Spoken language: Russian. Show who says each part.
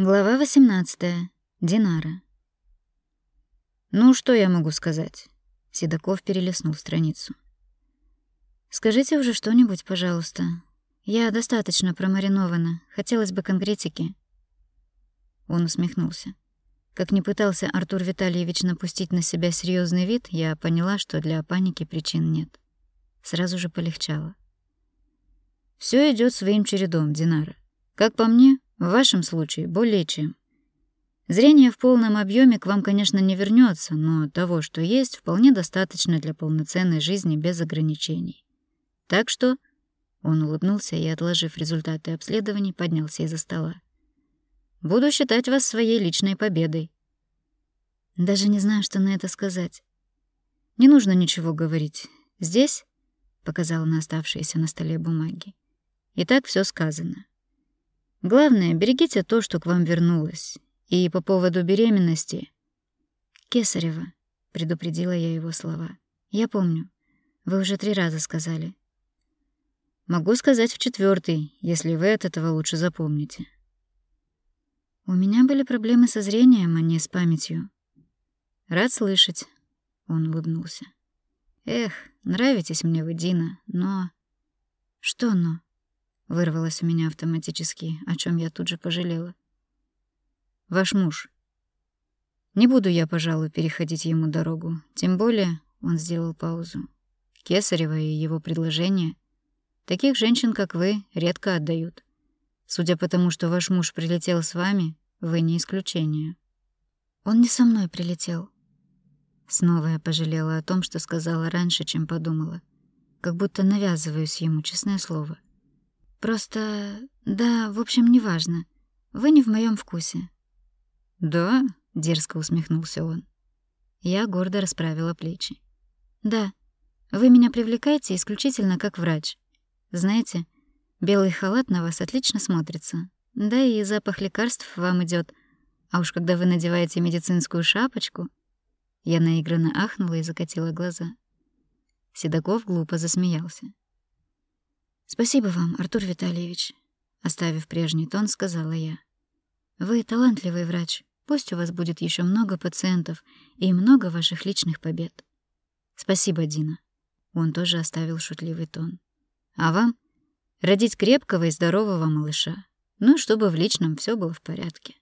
Speaker 1: Глава 18. Динара. «Ну, что я могу сказать?» Седоков перелистнул страницу. «Скажите уже что-нибудь, пожалуйста. Я достаточно промаринована. Хотелось бы конкретики». Он усмехнулся. Как ни пытался Артур Витальевич напустить на себя серьезный вид, я поняла, что для паники причин нет. Сразу же полегчало. Все идет своим чередом, Динара. Как по мне, в вашем случае более чем. Зрение в полном объеме к вам, конечно, не вернется, но того, что есть, вполне достаточно для полноценной жизни без ограничений. Так что он улыбнулся и, отложив результаты обследований, поднялся из-за стола. Буду считать вас своей личной победой. Даже не знаю, что на это сказать. Не нужно ничего говорить. Здесь, показала на оставшиеся на столе бумаги. И так все сказано. Главное, берегите то, что к вам вернулось. И по поводу беременности... Кесарева, предупредила я его слова. Я помню. Вы уже три раза сказали. Могу сказать в четвертый, если вы от этого лучше запомните. У меня были проблемы со зрением, а не с памятью. Рад слышать. Он улыбнулся. Эх, нравитесь мне вы, Дина, но... Что но? Вырвалось у меня автоматически, о чем я тут же пожалела. Ваш муж. Не буду я, пожалуй, переходить ему дорогу. Тем более, он сделал паузу. Кесарева и его предложение. Таких женщин, как вы, редко отдают. Судя по тому, что ваш муж прилетел с вами, вы не исключение. Он не со мной прилетел. Снова я пожалела о том, что сказала раньше, чем подумала. Как будто навязываюсь ему, честное слово. Просто, да, в общем, неважно. Вы не в моем вкусе. Да, дерзко усмехнулся он. Я гордо расправила плечи. Да. Вы меня привлекаете исключительно как врач. Знаете, белый халат на вас отлично смотрится. Да и запах лекарств вам идет. А уж когда вы надеваете медицинскую шапочку, я наигранно ахнула и закатила глаза. Седоков глупо засмеялся. Спасибо вам, Артур Витальевич, оставив прежний тон, сказала я. Вы талантливый врач. Пусть у вас будет еще много пациентов и много ваших личных побед. Спасибо, Дина. Он тоже оставил шутливый тон. А вам родить крепкого и здорового малыша. Ну, чтобы в личном все было в порядке.